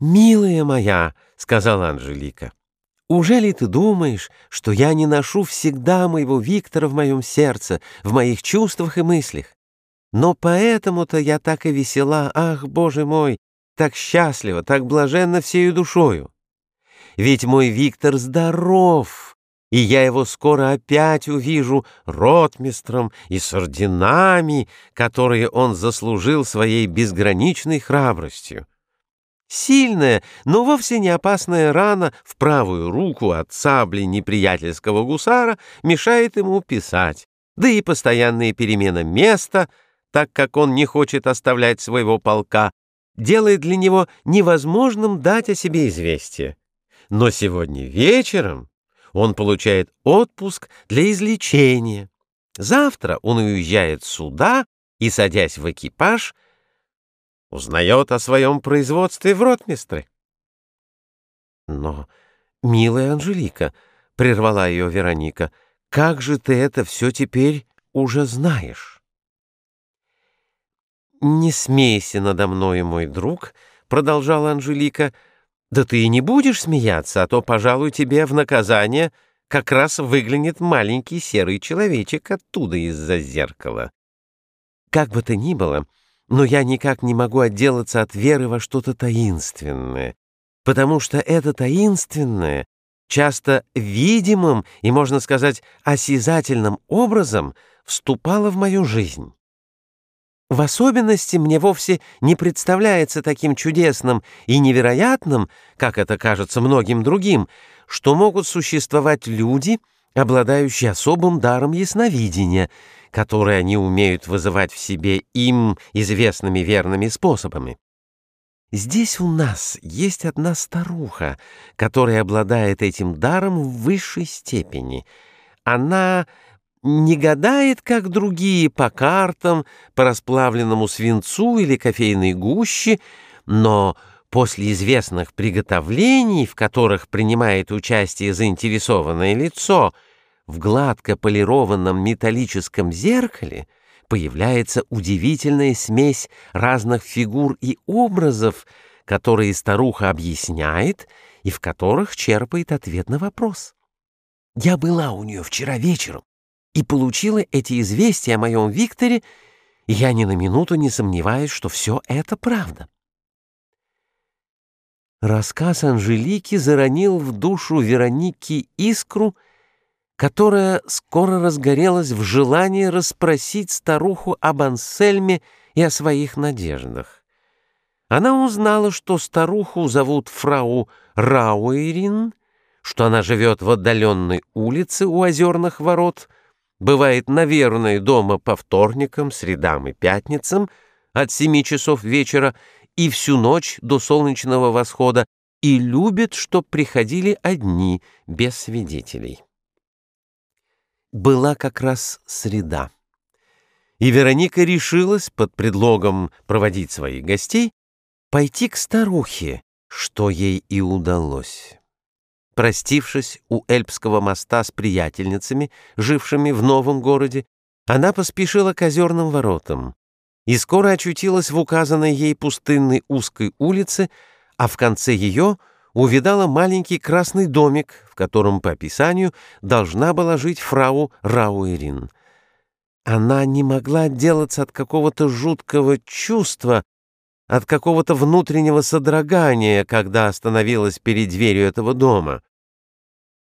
«Милая моя», — сказала Анжелика, — «уже ли ты думаешь, что я не ношу всегда моего Виктора в моем сердце, в моих чувствах и мыслях? Но поэтому-то я так и весела, ах, Боже мой, так счастлива, так блаженна всею душою. Ведь мой Виктор здоров, и я его скоро опять увижу ротмистром и с орденами, которые он заслужил своей безграничной храбростью. Сильная, но вовсе не опасная рана в правую руку от сабли неприятельского гусара мешает ему писать, да и постоянная перемена места, так как он не хочет оставлять своего полка, делает для него невозможным дать о себе известие. Но сегодня вечером он получает отпуск для излечения. Завтра он уезжает сюда и, садясь в экипаж, узнает о своем производстве в ротмистры. Но, милая Анжелика, — прервала ее Вероника, — как же ты это все теперь уже знаешь? «Не смейся надо мной, мой друг», — продолжала Анжелика, — «да ты и не будешь смеяться, а то, пожалуй, тебе в наказание как раз выглянет маленький серый человечек оттуда из-за зеркала. Как бы то ни было, — но я никак не могу отделаться от веры во что-то таинственное, потому что это таинственное часто видимым и, можно сказать, осязательным образом вступало в мою жизнь. В особенности мне вовсе не представляется таким чудесным и невероятным, как это кажется многим другим, что могут существовать люди, обладающие особым даром ясновидения, которые они умеют вызывать в себе им известными верными способами. Здесь у нас есть одна старуха, которая обладает этим даром в высшей степени. Она не гадает, как другие, по картам, по расплавленному свинцу или кофейной гуще, но после известных приготовлений, в которых принимает участие заинтересованное лицо, в гладко полированном металлическом зеркале появляется удивительная смесь разных фигур и образов, которые старуха объясняет и в которых черпает ответ на вопрос. Я была у нее вчера вечером и получила эти известия о моем Викторе, и я ни на минуту не сомневаюсь, что все это правда. Рассказ Анжелики заронил в душу Вероники искру, которая скоро разгорелась в желании расспросить старуху об Ансельме и о своих надеждах. Она узнала, что старуху зовут фрау Рауэрин, что она живет в отдаленной улице у озерных ворот, бывает, наверное, дома по вторникам, средам и пятницам от семи часов вечера и всю ночь до солнечного восхода и любит, чтоб приходили одни, без свидетелей была как раз среда. И Вероника решилась под предлогом проводить своих гостей пойти к старухе, что ей и удалось. Простившись у Эльпского моста с приятельницами, жившими в новом городе, она поспешила к озерным воротам и скоро очутилась в указанной ей пустынной узкой улице, а в конце ее — увидала маленький красный домик, в котором по описанию должна была жить фрау Рауэрин. Она не могла отделаться от какого-то жуткого чувства, от какого-то внутреннего содрогания, когда остановилась перед дверью этого дома.